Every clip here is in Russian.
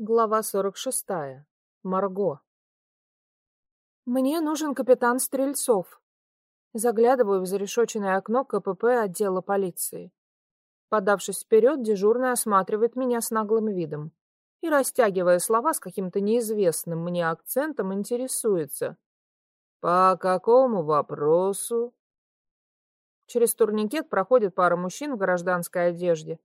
Глава 46. Марго. Мне нужен капитан Стрельцов. Заглядываю в зарешоченное окно КПП отдела полиции. Подавшись вперед, дежурный осматривает меня с наглым видом и, растягивая слова с каким-то неизвестным мне акцентом, интересуется. «По какому вопросу?» Через турникет проходит пара мужчин в гражданской одежде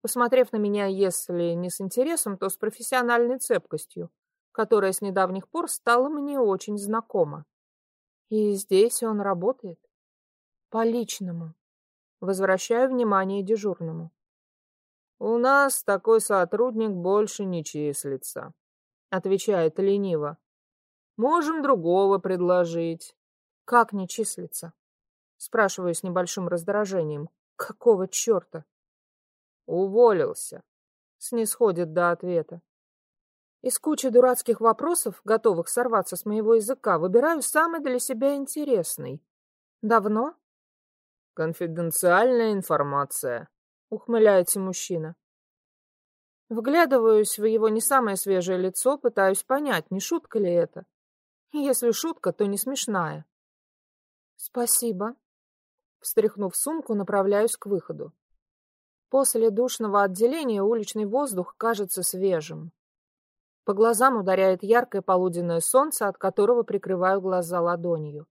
посмотрев на меня, если не с интересом, то с профессиональной цепкостью, которая с недавних пор стала мне очень знакома. И здесь он работает. По личному. Возвращаю внимание дежурному. «У нас такой сотрудник больше не числится», — отвечает лениво. «Можем другого предложить». «Как не числится?» — спрашиваю с небольшим раздражением. «Какого черта?» Уволился. Снисходит до ответа. Из кучи дурацких вопросов, готовых сорваться с моего языка, выбираю самый для себя интересный. Давно? Конфиденциальная информация, ухмыляется мужчина. Вглядываюсь в его не самое свежее лицо, пытаюсь понять, не шутка ли это. Если шутка, то не смешная. Спасибо. Встряхнув сумку, направляюсь к выходу. После душного отделения уличный воздух кажется свежим. По глазам ударяет яркое полуденное солнце, от которого прикрываю глаза ладонью.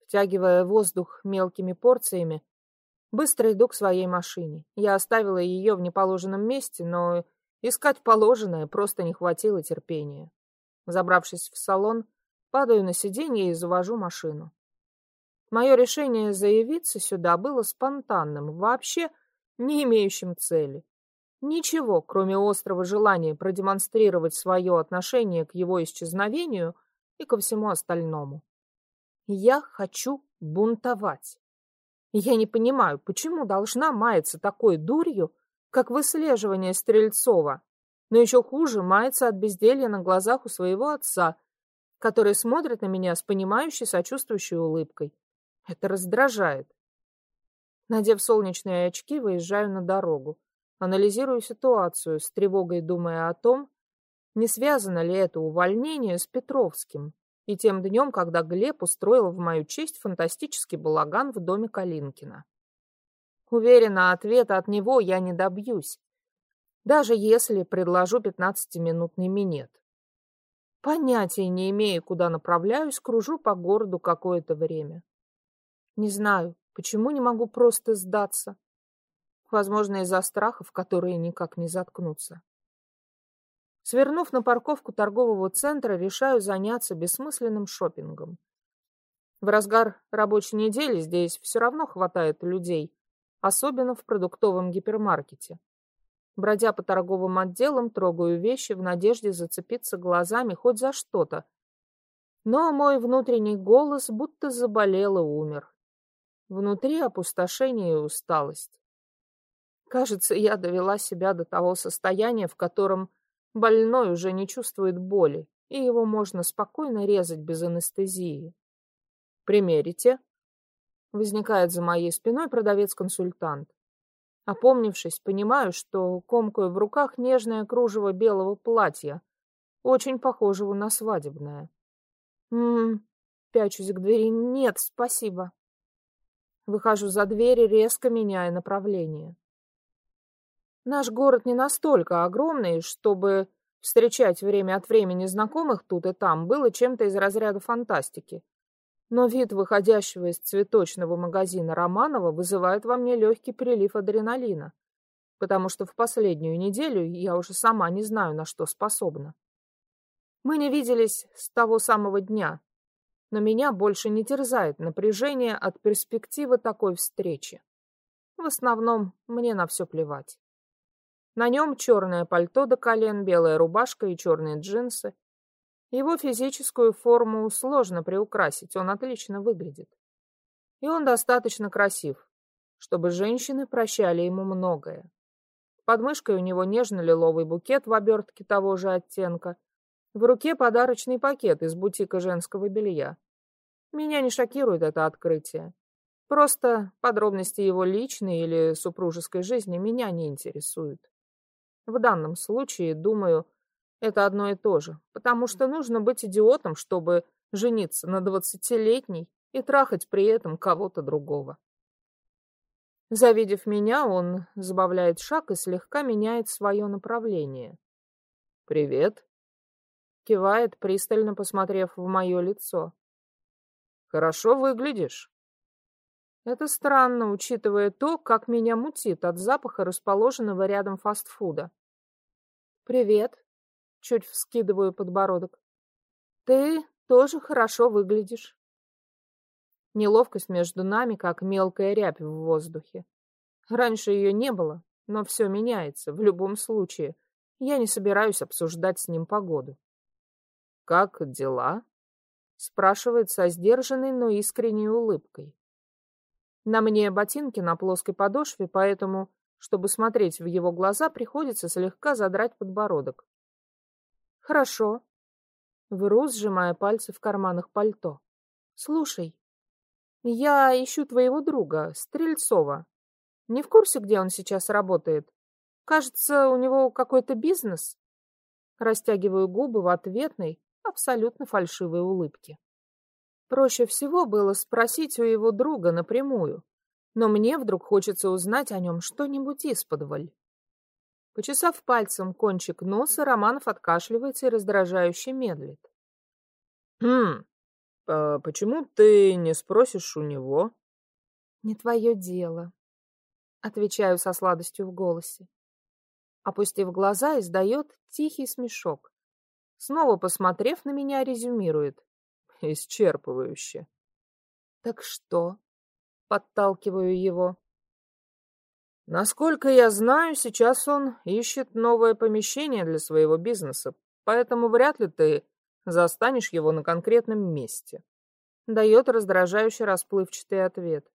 Втягивая воздух мелкими порциями, быстро иду к своей машине. Я оставила ее в неположенном месте, но искать положенное просто не хватило терпения. Забравшись в салон, падаю на сиденье и завожу машину. Мое решение заявиться сюда было спонтанным. Вообще, не имеющим цели. Ничего, кроме острого желания продемонстрировать свое отношение к его исчезновению и ко всему остальному. Я хочу бунтовать. Я не понимаю, почему должна маяться такой дурью, как выслеживание Стрельцова, но еще хуже мается от безделья на глазах у своего отца, который смотрит на меня с понимающей, сочувствующей улыбкой. Это раздражает. Надев солнечные очки, выезжаю на дорогу. Анализирую ситуацию, с тревогой думая о том, не связано ли это увольнение с Петровским и тем днем, когда Глеб устроил в мою честь фантастический балаган в доме Калинкина. Уверена, ответа от него я не добьюсь, даже если предложу пятнадцатиминутный минет. Понятия не имея, куда направляюсь, кружу по городу какое-то время. Не знаю, Почему не могу просто сдаться? Возможно, из-за страхов, которые никак не заткнутся. Свернув на парковку торгового центра, решаю заняться бессмысленным шопингом. В разгар рабочей недели здесь все равно хватает людей, особенно в продуктовом гипермаркете. Бродя по торговым отделам, трогаю вещи в надежде зацепиться глазами хоть за что-то. Но мой внутренний голос будто заболел и умер. Внутри опустошение и усталость. Кажется, я довела себя до того состояния, в котором больной уже не чувствует боли, и его можно спокойно резать без анестезии. «Примерите». Возникает за моей спиной продавец-консультант. Опомнившись, понимаю, что комкаю в руках нежное кружево белого платья, очень похожего на свадебное. Ммм, пячусь к двери. Нет, спасибо. Выхожу за дверь, резко меняя направление. Наш город не настолько огромный, чтобы встречать время от времени знакомых тут и там было чем-то из разряда фантастики. Но вид выходящего из цветочного магазина Романова вызывает во мне легкий прилив адреналина, потому что в последнюю неделю я уже сама не знаю, на что способна. Мы не виделись с того самого дня, но меня больше не терзает напряжение от перспективы такой встречи. В основном мне на все плевать. На нем черное пальто до колен, белая рубашка и черные джинсы. Его физическую форму сложно приукрасить, он отлично выглядит. И он достаточно красив, чтобы женщины прощали ему многое. Под мышкой у него нежно-лиловый букет в обертке того же оттенка. В руке подарочный пакет из бутика женского белья. Меня не шокирует это открытие. Просто подробности его личной или супружеской жизни меня не интересуют. В данном случае, думаю, Это одно и то же, потому что нужно быть идиотом, чтобы жениться на двадцатилетней и трахать при этом кого-то другого. Завидев меня, он забавляет шаг и слегка меняет свое направление. «Привет», — кивает, пристально посмотрев в мое лицо. «Хорошо выглядишь». Это странно, учитывая то, как меня мутит от запаха расположенного рядом фастфуда. «Привет», — чуть вскидываю подбородок. «Ты тоже хорошо выглядишь». Неловкость между нами, как мелкая рябь в воздухе. Раньше ее не было, но все меняется, в любом случае. Я не собираюсь обсуждать с ним погоду. «Как дела?» — спрашивает со сдержанной, но искренней улыбкой. На мне ботинки на плоской подошве, поэтому, чтобы смотреть в его глаза, приходится слегка задрать подбородок. «Хорошо», — вру, сжимая пальцы в карманах пальто. «Слушай, я ищу твоего друга, Стрельцова. Не в курсе, где он сейчас работает? Кажется, у него какой-то бизнес. Растягиваю губы в ответной, абсолютно фальшивой улыбке. Проще всего было спросить у его друга напрямую, но мне вдруг хочется узнать о нем что-нибудь исподволь. Почесав пальцем кончик носа, Романов откашливается и раздражающе медлит. «Хм, а почему ты не спросишь у него? Не твое дело. Отвечаю со сладостью в голосе. Опустив глаза, издает тихий смешок. Снова посмотрев на меня, резюмирует. Исчерпывающе. Так что? Подталкиваю его. Насколько я знаю, сейчас он ищет новое помещение для своего бизнеса, поэтому вряд ли ты застанешь его на конкретном месте. Дает раздражающий расплывчатый ответ.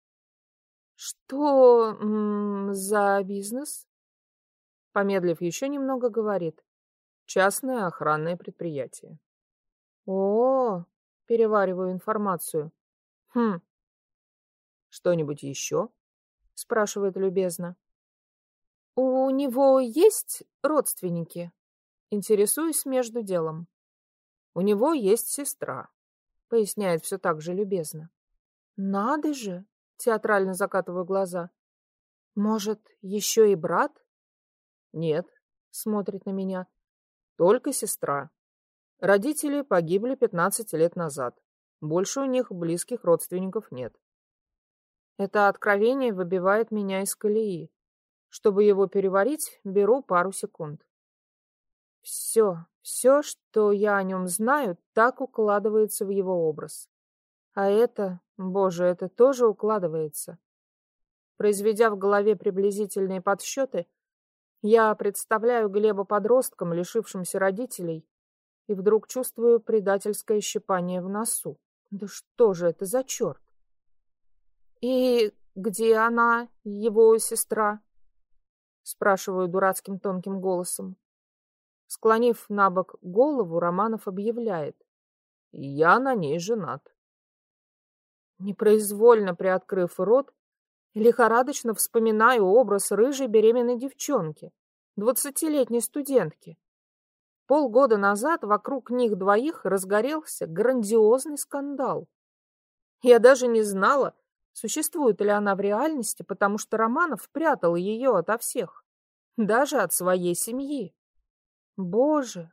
Что м -м, за бизнес? Помедлив еще немного, говорит. Частное охранное предприятие. О, перевариваю информацию. Хм. Что-нибудь еще? Спрашивает любезно. У него есть родственники? Интересуюсь между делом. У него есть сестра, поясняет все так же любезно. Надо же, театрально закатываю глаза. Может, еще и брат? Нет, смотрит на меня. Только сестра. Родители погибли 15 лет назад. Больше у них близких родственников нет. Это откровение выбивает меня из колеи. Чтобы его переварить, беру пару секунд. Все, все, что я о нем знаю, так укладывается в его образ. А это, боже, это тоже укладывается. Произведя в голове приблизительные подсчеты, я представляю Глеба подростком, лишившимся родителей, и вдруг чувствую предательское щипание в носу. Да что же это за черт? И где она, его сестра? Спрашиваю дурацким тонким голосом. Склонив на бок голову, Романов объявляет. «Я на ней женат». Непроизвольно приоткрыв рот, лихорадочно вспоминаю образ рыжей беременной девчонки, двадцатилетней студентки. Полгода назад вокруг них двоих разгорелся грандиозный скандал. Я даже не знала, существует ли она в реальности, потому что Романов прятал ее ото всех, даже от своей семьи. Боже,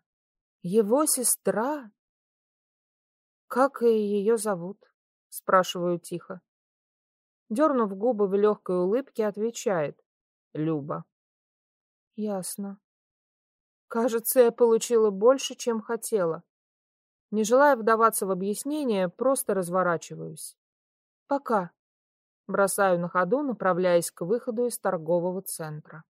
его сестра? Как ее зовут? Спрашиваю тихо. Дернув губы в легкой улыбке, отвечает. Люба. Ясно. Кажется, я получила больше, чем хотела. Не желая вдаваться в объяснение, просто разворачиваюсь. Пока. Бросаю на ходу, направляясь к выходу из торгового центра.